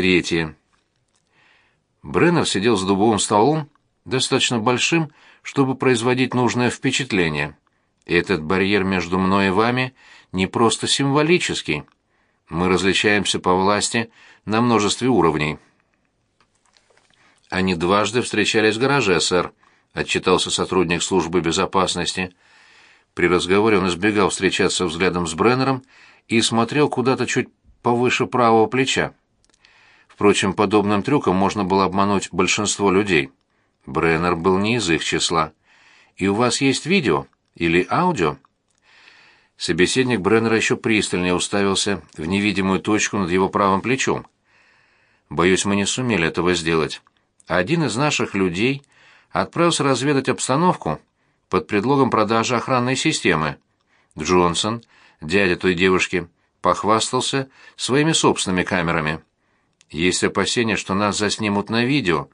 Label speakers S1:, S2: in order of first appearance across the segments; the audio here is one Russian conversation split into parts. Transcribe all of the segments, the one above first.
S1: Третье. Бреннер сидел за дубовым столом, достаточно большим, чтобы производить нужное впечатление. Этот барьер между мной и вами не просто символический. Мы различаемся по власти на множестве уровней. Они дважды встречались в гараже, сэр, отчитался сотрудник службы безопасности. При разговоре он избегал встречаться взглядом с Бреннером и смотрел куда-то чуть повыше правого плеча. Впрочем, подобным трюком можно было обмануть большинство людей. Бреннер был не из их числа. «И у вас есть видео? Или аудио?» Собеседник Бреннера еще пристальнее уставился в невидимую точку над его правым плечом. «Боюсь, мы не сумели этого сделать. Один из наших людей отправился разведать обстановку под предлогом продажи охранной системы. Джонсон, дядя той девушки, похвастался своими собственными камерами. Есть опасения, что нас заснимут на видео,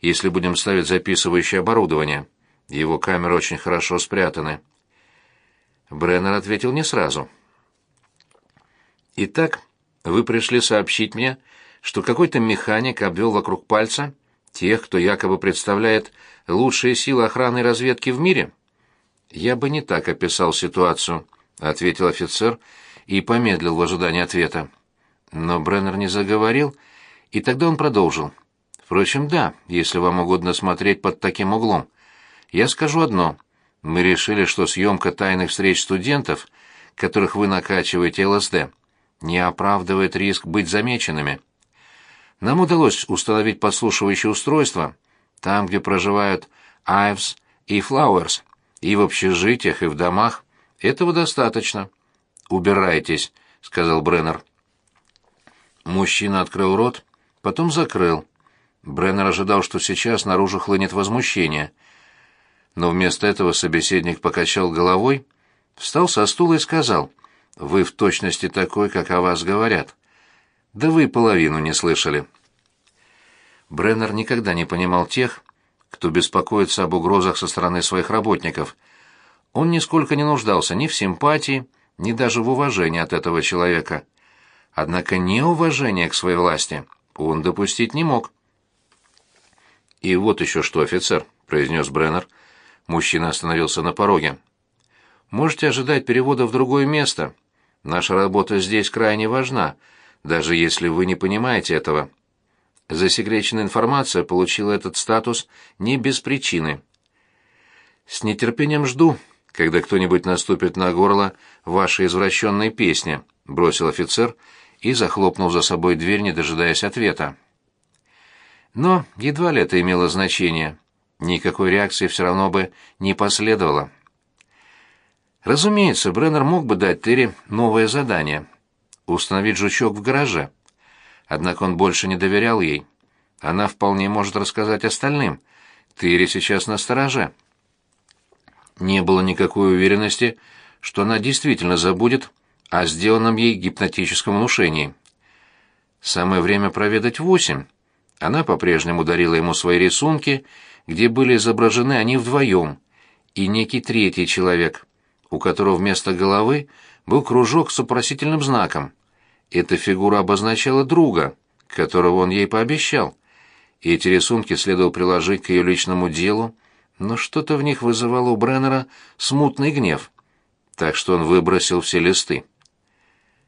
S1: если будем ставить записывающее оборудование. Его камеры очень хорошо спрятаны. Бреннер ответил не сразу. Итак, вы пришли сообщить мне, что какой-то механик обвел вокруг пальца тех, кто якобы представляет лучшие силы охраны и разведки в мире? Я бы не так описал ситуацию, ответил офицер и помедлил в ожидании ответа. Но Бреннер не заговорил, и тогда он продолжил. Впрочем, да, если вам угодно смотреть под таким углом. Я скажу одно. Мы решили, что съемка тайных встреч студентов, которых вы накачиваете ЛСД, не оправдывает риск быть замеченными. Нам удалось установить подслушивающее устройство там, где проживают Айвс и Флауэрс, и в общежитиях, и в домах. Этого достаточно. «Убирайтесь», — сказал Бреннер. Мужчина открыл рот, потом закрыл. Бреннер ожидал, что сейчас наружу хлынет возмущение. Но вместо этого собеседник покачал головой, встал со стула и сказал, «Вы в точности такой, как о вас говорят». «Да вы половину не слышали». Бреннер никогда не понимал тех, кто беспокоится об угрозах со стороны своих работников. Он нисколько не нуждался ни в симпатии, ни даже в уважении от этого человека. Однако неуважение к своей власти он допустить не мог. «И вот еще что, офицер», — произнес Бреннер. Мужчина остановился на пороге. «Можете ожидать перевода в другое место. Наша работа здесь крайне важна, даже если вы не понимаете этого. Засекреченная информация получила этот статус не без причины. С нетерпением жду, когда кто-нибудь наступит на горло вашей извращенной песни», — бросил офицер и захлопнул за собой дверь, не дожидаясь ответа. Но едва ли это имело значение. Никакой реакции все равно бы не последовало. Разумеется, Бреннер мог бы дать Терри новое задание — установить жучок в гараже. Однако он больше не доверял ей. Она вполне может рассказать остальным. Терри сейчас на стороже. Не было никакой уверенности, что она действительно забудет о сделанном ей гипнотическом внушении. Самое время проведать восемь. Она по-прежнему дарила ему свои рисунки, где были изображены они вдвоем, и некий третий человек, у которого вместо головы был кружок с вопросительным знаком. Эта фигура обозначала друга, которого он ей пообещал. Эти рисунки следовало приложить к ее личному делу, но что-то в них вызывало у Бреннера смутный гнев, так что он выбросил все листы.